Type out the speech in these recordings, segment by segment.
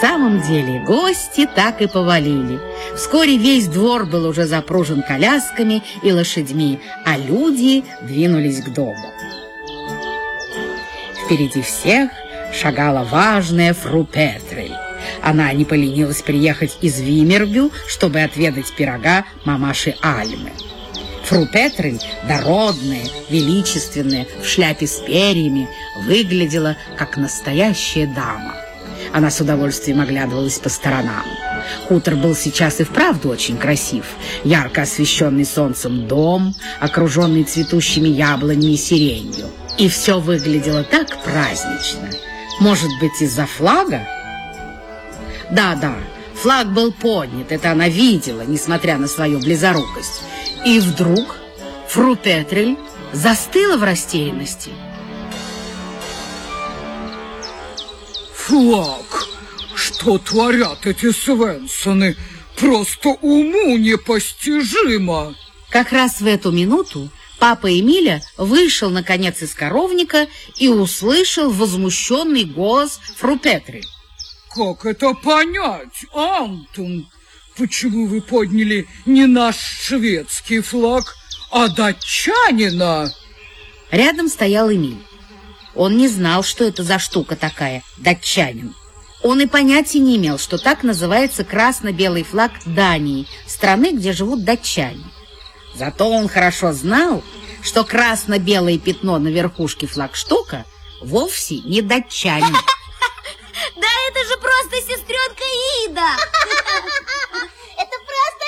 Самом деле гости так и повалили. Вскоре весь двор был уже запружен колясками и лошадьми, а люди двинулись к дому. Впереди всех шагала важная фру Петрель. Она не поленилась приехать из Вимербю, чтобы отведать пирога мамаши Альмы. Фру Петрель, дородная, величественная, в шляпе с перьями, выглядела как настоящая дама. Она с удовольствием оглядывалась по сторонам. Хутор был сейчас и вправду очень красив. Ярко освещенный солнцем дом, окруженный цветущими яблонями и сиренью. И все выглядело так празднично. Может быть, из-за флага? Да-да, флаг был поднят, это она видела, несмотря на свою близорукость. И вдруг фру Петрель застыла в растерянности. Флаг! Что творят эти Свенсоны? Просто уму непостижимо! Как раз в эту минуту Папа Эмиля вышел, наконец, из коровника и услышал возмущенный голос Фру Петри. «Как это понять, Антон? Почему вы подняли не наш шведский флаг, а датчанина?» Рядом стоял Эмиль. Он не знал, что это за штука такая, датчанин. Он и понятия не имел, что так называется красно-белый флаг Дании, страны, где живут датчане. Зато он хорошо знал, что красно-белое пятно на верхушке флагштока вовсе не датчанин. Да это же просто сестренка Ида! Это просто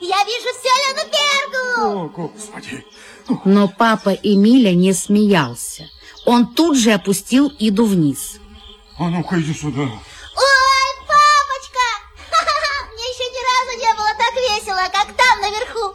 я! Я вижу Селену Бергу! О, Господи! Но папа Эмиля не смеялся. Он тут же опустил Иду вниз. А ну-ка иди сюда. Ой, папочка! Мне еще ни разу не было так весело, как там наверху.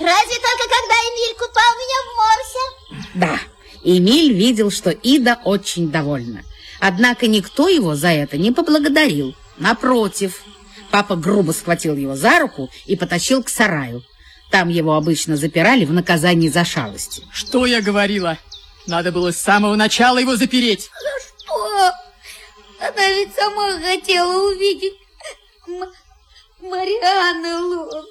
Разве только когда Эмиль купал меня в морсе? Да, Эмиль видел, что Ида очень довольна. Однако никто его за это не поблагодарил. Напротив, папа грубо схватил его за руку и потащил к сараю. Там его обычно запирали в наказании за шалости. Что я говорила? Надо было с самого начала его запереть. За что? Она ведь сама хотела увидеть М Марианну Лун.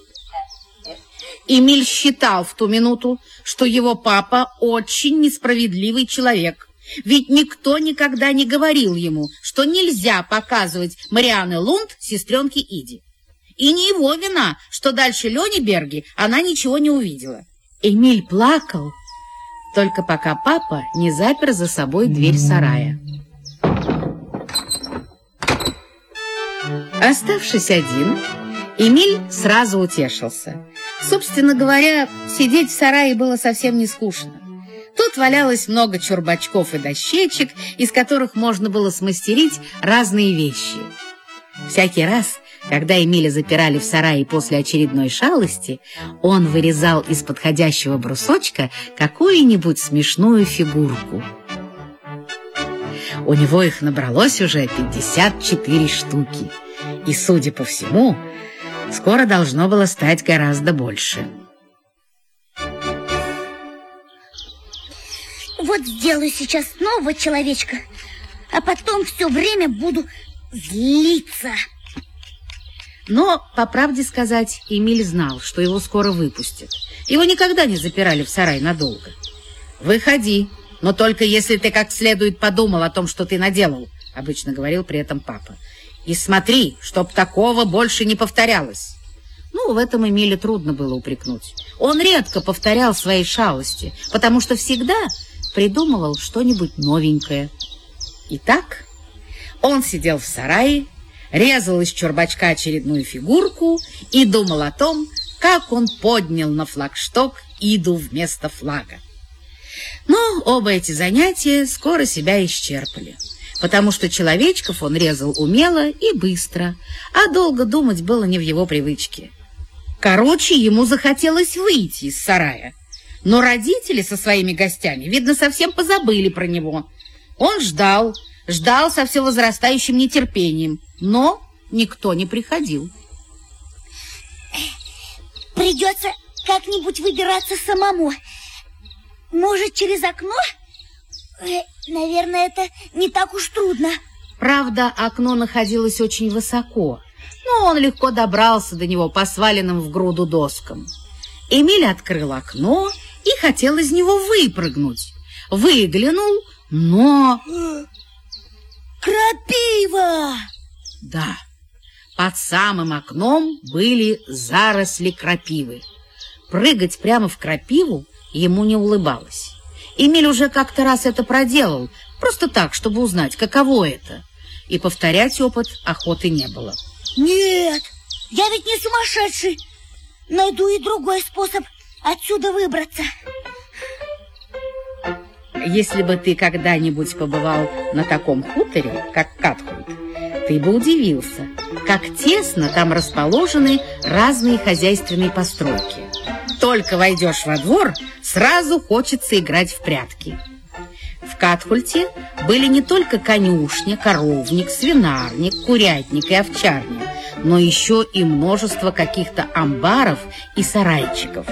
Эмиль считал в ту минуту, что его папа очень несправедливый человек. Ведь никто никогда не говорил ему, что нельзя показывать Марианы Лунд сестренке Иди. И не его вина, что дальше Лёниберги она ничего не увидела. Эмиль плакал, только пока папа не запер за собой дверь сарая. Оставшись один, Эмиль сразу утешился. Собственно говоря, сидеть в сарае было совсем не скучно. Тут валялось много чурбачков и дощечек, из которых можно было смастерить разные вещи. Всякий раз, когда Эмиля запирали в сарае после очередной шалости, он вырезал из подходящего брусочка какую-нибудь смешную фигурку. У него их набралось уже 54 штуки. И, судя по всему, скоро должно было стать гораздо больше. Вот сделаю сейчас нового человечка, а потом все время буду злиться. Но, по правде сказать, Эмиль знал, что его скоро выпустят. Его никогда не запирали в сарай надолго. «Выходи, но только если ты как следует подумал о том, что ты наделал», обычно говорил при этом папа. «И смотри, чтоб такого больше не повторялось». Ну, в этом Эмиле трудно было упрекнуть. Он редко повторял свои шалости, потому что всегда придумывал что-нибудь новенькое. Итак, он сидел в сарае, резал из чурбачка очередную фигурку и думал о том, как он поднял на флагшток Иду вместо флага. Но оба эти занятия скоро себя исчерпали, потому что человечков он резал умело и быстро, а долго думать было не в его привычке. Короче, ему захотелось выйти из сарая, но родители со своими гостями, видно, совсем позабыли про него. Он ждал, ждал со все возрастающим нетерпением, но никто не приходил. Придется как-нибудь выбираться самому. Может, через окно? Э, наверное, это не так уж трудно. Правда, окно находилось очень высоко, но он легко добрался до него по сваленным в груду доскам. Эмиль открыл окно и хотел из него выпрыгнуть. Выглянул, но... Крапива! Да, под самым окном были заросли крапивы. Прыгать прямо в крапиву ему не улыбалось. Эмиль уже как-то раз это проделал, просто так, чтобы узнать, каково это. И повторять опыт охоты не было. Нет, я ведь не сумасшедший. Найду и другой способ отсюда выбраться. Если бы ты когда-нибудь побывал на таком хуторе, как Катхульт, ты бы удивился, как тесно там расположены разные хозяйственные постройки. Только войдешь во двор, сразу хочется играть в прятки. В Катхульте были не только конюшня, коровник, свинарник, курятник и овчарник, но еще и множество каких-то амбаров и сарайчиков.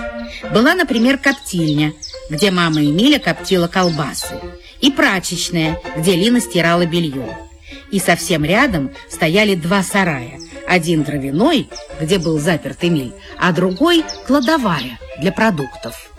Была, например, коптильня, где мама Эмиля коптила колбасы, и прачечная, где Лина стирала белье. И совсем рядом стояли два сарая. Один дровяной, где был заперт Эмиль, а другой кладовая для продуктов.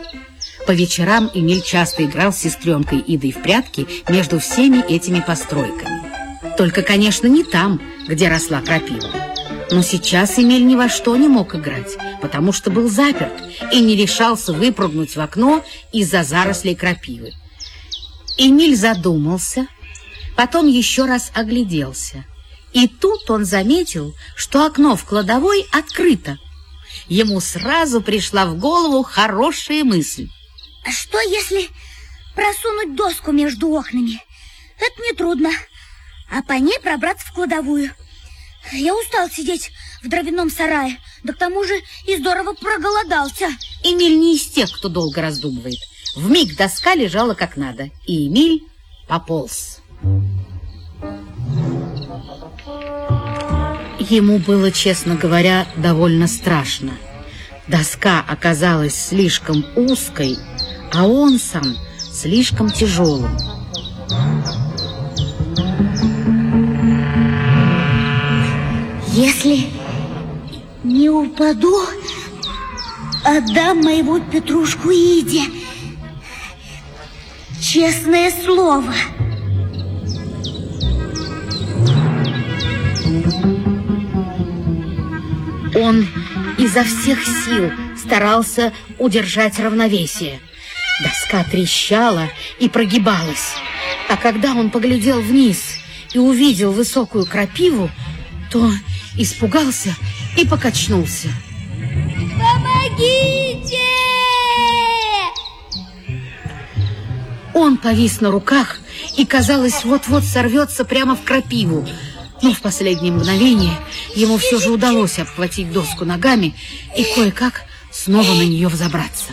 По вечерам Эмиль часто играл с сестренкой Идой в прятки между всеми этими постройками. Только, конечно, не там, где росла крапива. Но сейчас Эмиль ни во что не мог играть, потому что был заперт и не решался выпрыгнуть в окно из-за зарослей крапивы. Эмиль задумался, потом еще раз огляделся. И тут он заметил, что окно в кладовой открыто. Ему сразу пришла в голову хорошая мысль. А что, если просунуть доску между окнами? Это нетрудно. А по ней пробраться в кладовую. Я устал сидеть в дровяном сарае, да к тому же и здорово проголодался. Эмиль не из тех, кто долго раздумывает. В миг доска лежала как надо, и Эмиль пополз. Ему было, честно говоря, довольно страшно. Доска оказалась слишком узкой, а он сам слишком тяжелым. Если не упаду, отдам моего Петрушку Иде. Честное слово. Он изо всех сил старался удержать равновесие. Доска трещала и прогибалась. А когда он поглядел вниз и увидел высокую крапиву, то испугался и покачнулся. Помогите! Он повис на руках и, казалось, вот-вот сорвется прямо в крапиву. Но в последнее мгновение ему все же удалось обхватить доску ногами и кое-как снова на нее взобраться.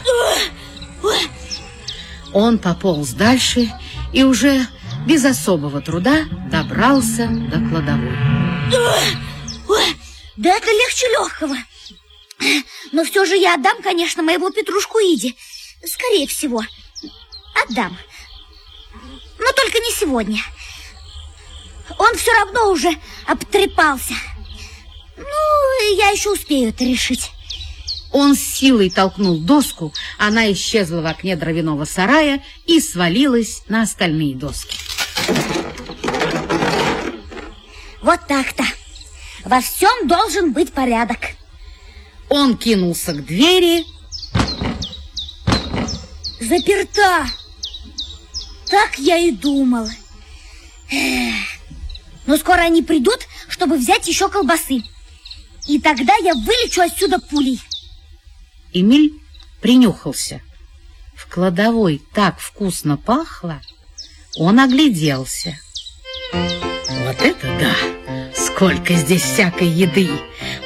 Он пополз дальше и уже без особого труда добрался до кладовой. Да это легче легкого. Но все же я отдам, конечно, моего Петрушку Иде. Скорее всего, отдам. Но только не сегодня. Он все равно уже обтрепался. Ну, я еще успею это решить. Он с силой толкнул доску, она исчезла в окне дровяного сарая и свалилась на остальные доски. Вот так-то. Во всем должен быть порядок. Он кинулся к двери. Заперта. Так я и думала. Эх. Но скоро они придут, чтобы взять еще колбасы. И тогда я вылечу отсюда пулей. Эмиль принюхался. В кладовой так вкусно пахло. Он огляделся. Вот это да! Сколько здесь всякой еды!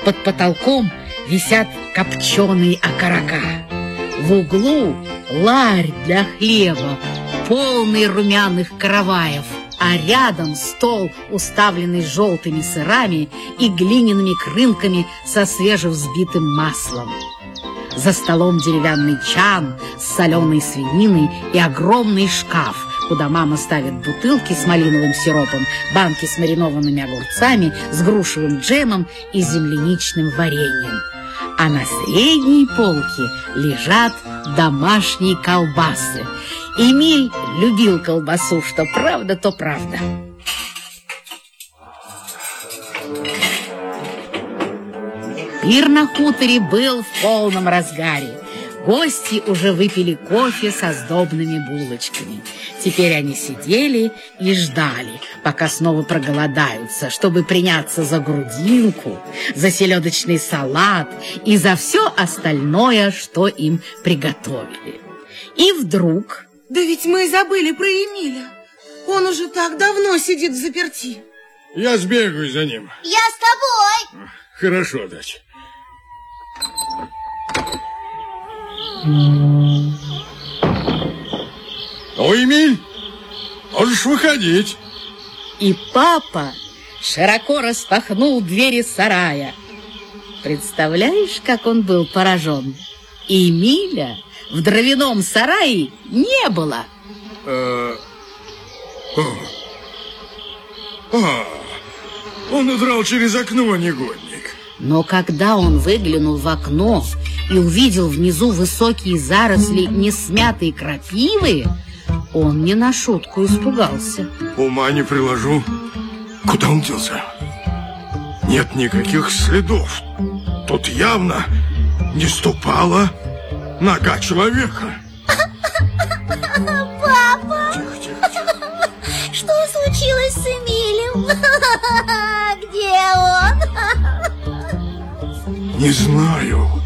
Под потолком висят копченые окорока. В углу ларь для хлеба, полный румяных караваев, а рядом стол, уставленный желтыми сырами и глиняными крынками со свежевзбитым маслом. За столом деревянный чан с соленой свининой и огромный шкаф, куда мама ставит бутылки с малиновым сиропом, банки с маринованными огурцами, с грушевым джемом и земляничным вареньем. А на средней полке лежат домашние колбасы. Эмиль любил колбасу, что правда, то правда. Пир на хуторе был в полном разгаре. Гости уже выпили кофе со сдобными булочками. Теперь они сидели и ждали, пока снова проголодаются, чтобы приняться за грудинку, за селедочный салат и за все остальное, что им приготовили. И вдруг... Да ведь мы забыли про Эмиля. Он уже так давно сидит в заперти. Я сбегаю за ним. Я с тобой. Хорошо, дочь. Ну, Эмиль, можешь выходить. И папа широко распахнул двери сарая. Представляешь, как он был поражен? Эмиля в дровяном сарае не было. Э, а, он удрал через окно, негодник. Но когда он выглянул в окно и увидел внизу высокие заросли несмятой крапивы, он не на шутку испугался. Ума не приложу. Куда он делся? Нет никаких следов. Тут явно не ступала нога человека. Папа! Тихо, тихо, тихо. Что случилось с Эмилем? Где он? Не знаю.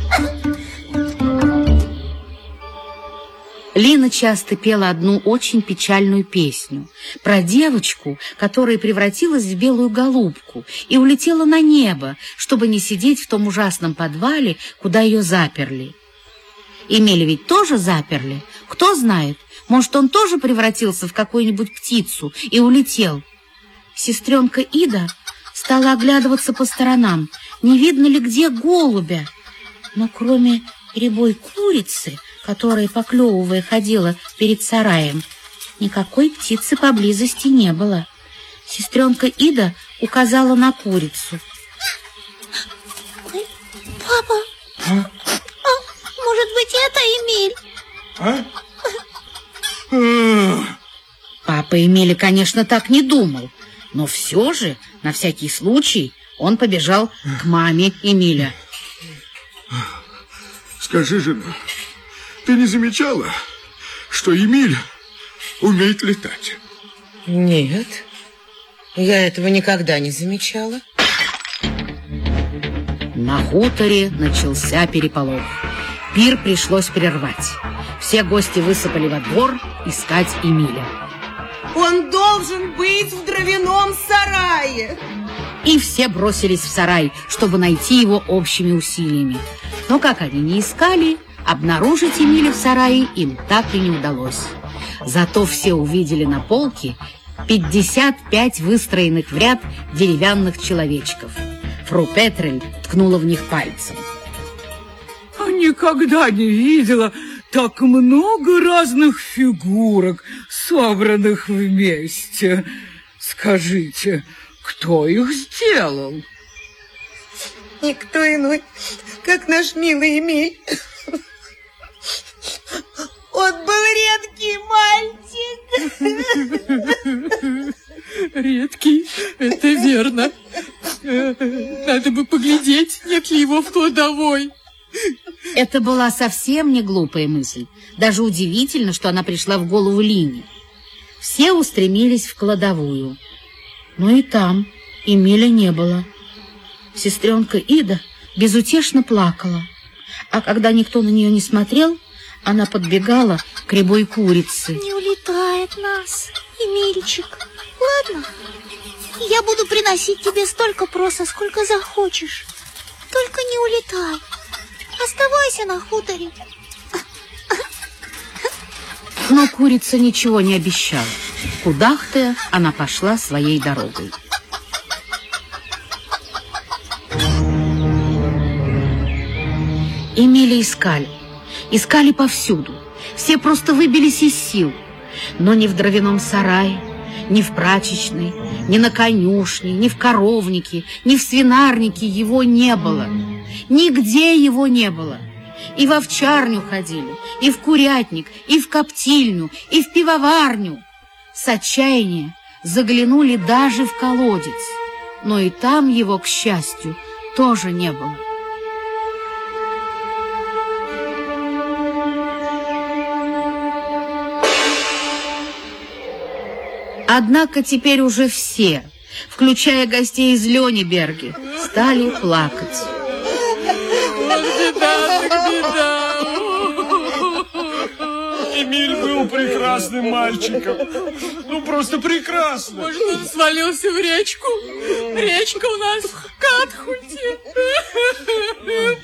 Лина часто пела одну очень печальную песню про девочку, которая превратилась в белую голубку и улетела на небо, чтобы не сидеть в том ужасном подвале, куда ее заперли. Эмили ведь тоже заперли. Кто знает, может, он тоже превратился в какую-нибудь птицу и улетел. Сестренка Ида стала оглядываться по сторонам, не видно ли где голубя. Но кроме рябой курицы, которая, поклевывая, ходила перед сараем, никакой птицы поблизости не было. Сестренка Ида указала на курицу. Папа, а, может быть, это Эмиль? А? А, Папа Эмили, конечно, так не думал, но все же, на всякий случай, он побежал к маме Эмиля. Скажи, жена, ты не замечала, что Эмиль умеет летать? Нет, я этого никогда не замечала. На хуторе начался переполох. Пир пришлось прервать. Все гости высыпали во двор искать Эмиля. Он должен быть в дровяном сарае. И все бросились в сарай, чтобы найти его общими усилиями. Но как они не искали, обнаружить Эмиля в сарае им так и не удалось. Зато все увидели на полке 55 выстроенных в ряд деревянных человечков. Фру Петрель ткнула в них пальцем. Никогда не видела так много разных фигурок, собранных вместе. Скажите, кто их сделал? Никто иной, как наш милый Эмиль. Редкий, это верно. Надо бы поглядеть, нет ли его в кладовой. Это была совсем не глупая мысль. Даже удивительно, что она пришла в голову Лине. Все устремились в кладовую. Но и там Эмиля не было. Сестренка Ида безутешно плакала. А когда никто на нее не смотрел, она подбегала к рябой курице. Не улетает нас, Эмильчик. Ладно, я буду приносить тебе столько проса, сколько захочешь. Только не улетай. Оставайся на хуторе. Но курица ничего не обещала. Кудахтая, она пошла своей дорогой. Эмили искали. Искали повсюду. Все просто выбились из сил. Но ни в дровяном сарае, ни в прачечной, ни на конюшне, ни в коровнике, ни в свинарнике его не было. Нигде его не было. И в овчарню ходили, и в курятник, и в коптильню, и в пивоварню. С отчаяния заглянули даже в колодец, но и там его, к счастью, тоже не было. Однако теперь уже все, включая гостей из Лёниберги, стали плакать. Беда, так беда. Эмиль был прекрасным мальчиком. Ну, просто прекрасным. Может, он свалился в речку? Речка у нас в Катхуте.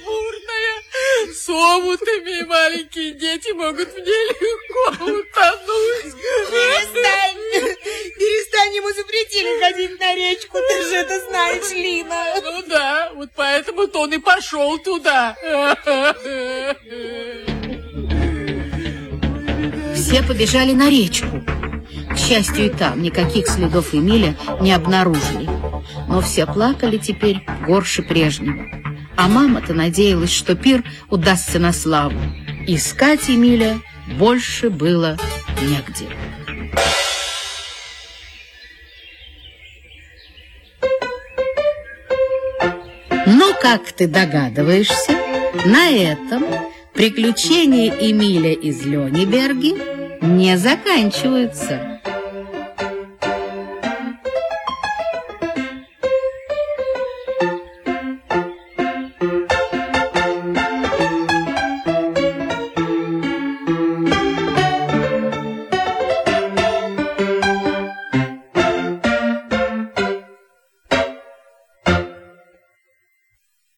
Бурная. С омутами маленькие дети могут в ней легко утонуть. Перестань, ему запретили ходить на речку, ты же это знаешь, Лина. Ну да, вот поэтому-то он и пошел туда. Все побежали на речку. К счастью, и там никаких следов Эмиля не обнаружили. Но все плакали теперь горше прежнего. А мама-то надеялась, что пир удастся на славу. Искать Эмиля больше было негде. Но, как ты догадываешься, на этом приключения Эмиля из Лёниберги не заканчиваются.